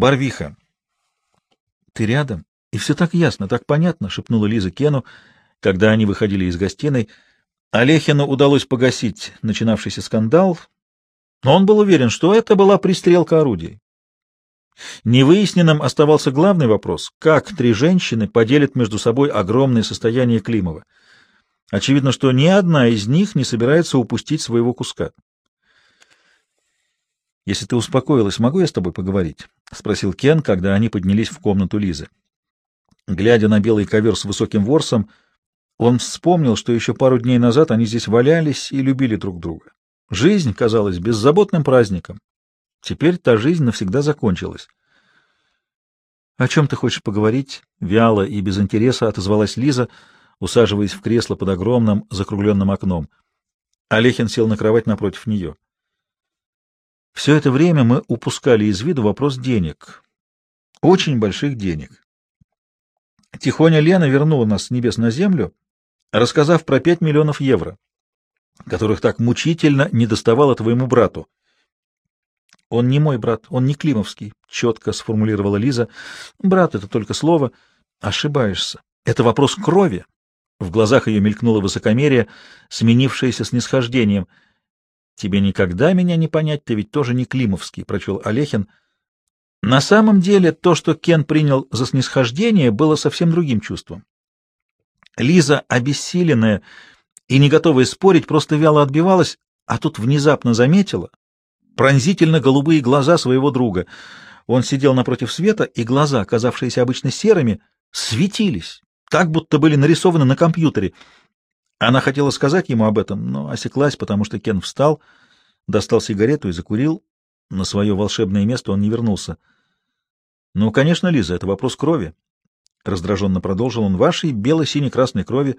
Барвиха. Ты рядом? И все так ясно, так понятно, шепнула Лиза Кену, когда они выходили из гостиной. Олехину удалось погасить начинавшийся скандал, но он был уверен, что это была пристрелка орудий. Невыясненным оставался главный вопрос, как три женщины поделят между собой огромное состояние Климова. Очевидно, что ни одна из них не собирается упустить своего куска. «Если ты успокоилась, могу я с тобой поговорить?» — спросил Кен, когда они поднялись в комнату Лизы. Глядя на белый ковер с высоким ворсом, он вспомнил, что еще пару дней назад они здесь валялись и любили друг друга. Жизнь казалась беззаботным праздником. Теперь та жизнь навсегда закончилась. — О чем ты хочешь поговорить? — вяло и без интереса отозвалась Лиза, усаживаясь в кресло под огромным закругленным окном. Олехин сел на кровать напротив нее. Все это время мы упускали из виду вопрос денег. Очень больших денег. Тихоня Лена вернула нас с небес на землю, рассказав про пять миллионов евро, которых так мучительно не доставало твоему брату. Он не мой брат, он не Климовский, четко сформулировала Лиза. Брат — это только слово. Ошибаешься. Это вопрос крови. В глазах ее мелькнуло высокомерие, сменившееся снисхождением. Тебе никогда меня не понять, ты ведь тоже не Климовский, прочел Олехин. На самом деле то, что Кен принял за снисхождение, было совсем другим чувством. Лиза, обессиленная и не готовая спорить, просто вяло отбивалась, а тут внезапно заметила пронзительно голубые глаза своего друга. Он сидел напротив света, и глаза, казавшиеся обычно серыми, светились, так будто были нарисованы на компьютере. Она хотела сказать ему об этом, но осеклась, потому что Кен встал, достал сигарету и закурил. На свое волшебное место он не вернулся. — Ну, конечно, Лиза, это вопрос крови. — раздраженно продолжил он. — Вашей бело-сине-красной крови.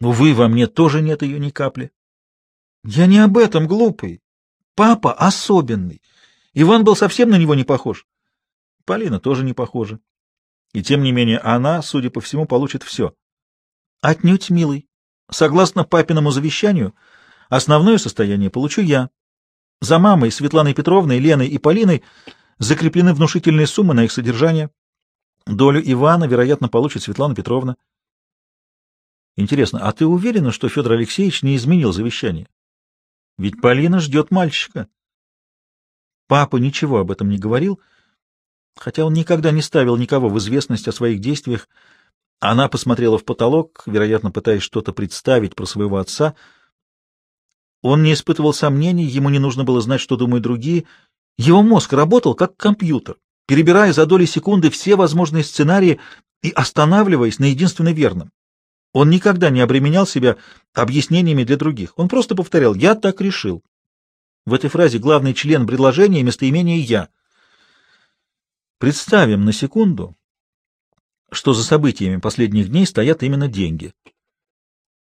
Увы, во мне тоже нет ее ни капли. — Я не об этом, глупый. Папа особенный. Иван был совсем на него не похож. Полина тоже не похожа. И тем не менее она, судя по всему, получит все. Отнюдь, милый. Согласно папиному завещанию, основное состояние получу я. За мамой Светланой Петровной, Леной и Полиной закреплены внушительные суммы на их содержание. Долю Ивана, вероятно, получит Светлана Петровна. Интересно, а ты уверена, что Федор Алексеевич не изменил завещание? Ведь Полина ждет мальчика. Папа ничего об этом не говорил, хотя он никогда не ставил никого в известность о своих действиях. Она посмотрела в потолок, вероятно, пытаясь что-то представить про своего отца. Он не испытывал сомнений, ему не нужно было знать, что думают другие. Его мозг работал как компьютер, перебирая за доли секунды все возможные сценарии и останавливаясь на единственно верном. Он никогда не обременял себя объяснениями для других. Он просто повторял «я так решил». В этой фразе главный член предложения местоимение «я». Представим на секунду, что за событиями последних дней стоят именно деньги.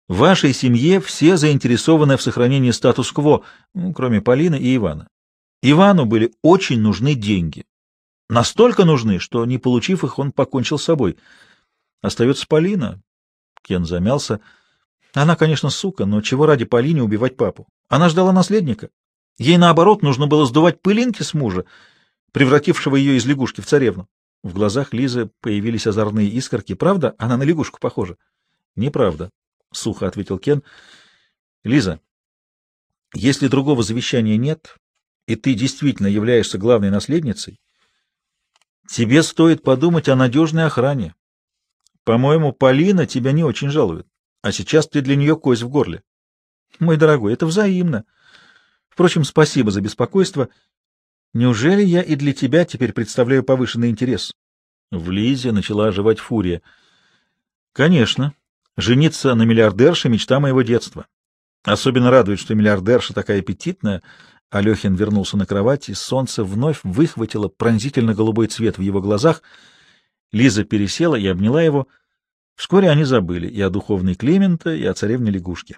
В вашей семье все заинтересованы в сохранении статус-кво, ну, кроме Полины и Ивана. Ивану были очень нужны деньги. Настолько нужны, что, не получив их, он покончил с собой. Остается Полина, Кен замялся. Она, конечно, сука, но чего ради Полине убивать папу? Она ждала наследника. Ей, наоборот, нужно было сдувать пылинки с мужа, превратившего ее из лягушки в царевну. В глазах Лизы появились озорные искорки. Правда, она на лягушку похожа? Неправда, — сухо ответил Кен. Лиза, если другого завещания нет, и ты действительно являешься главной наследницей, тебе стоит подумать о надежной охране, по-моему, Полина тебя не очень жалует, а сейчас ты для нее кость в горле. Мой дорогой, это взаимно. Впрочем, спасибо за беспокойство. Неужели я и для тебя теперь представляю повышенный интерес? В Лизе начала оживать фурия. Конечно. Жениться на миллиардерше — мечта моего детства. Особенно радует, что миллиардерша такая аппетитная. Алехин вернулся на кровать, и солнце вновь выхватило пронзительно-голубой цвет в его глазах — Лиза пересела и обняла его. Вскоре они забыли и о духовной Клемента, и о царевне лягушке.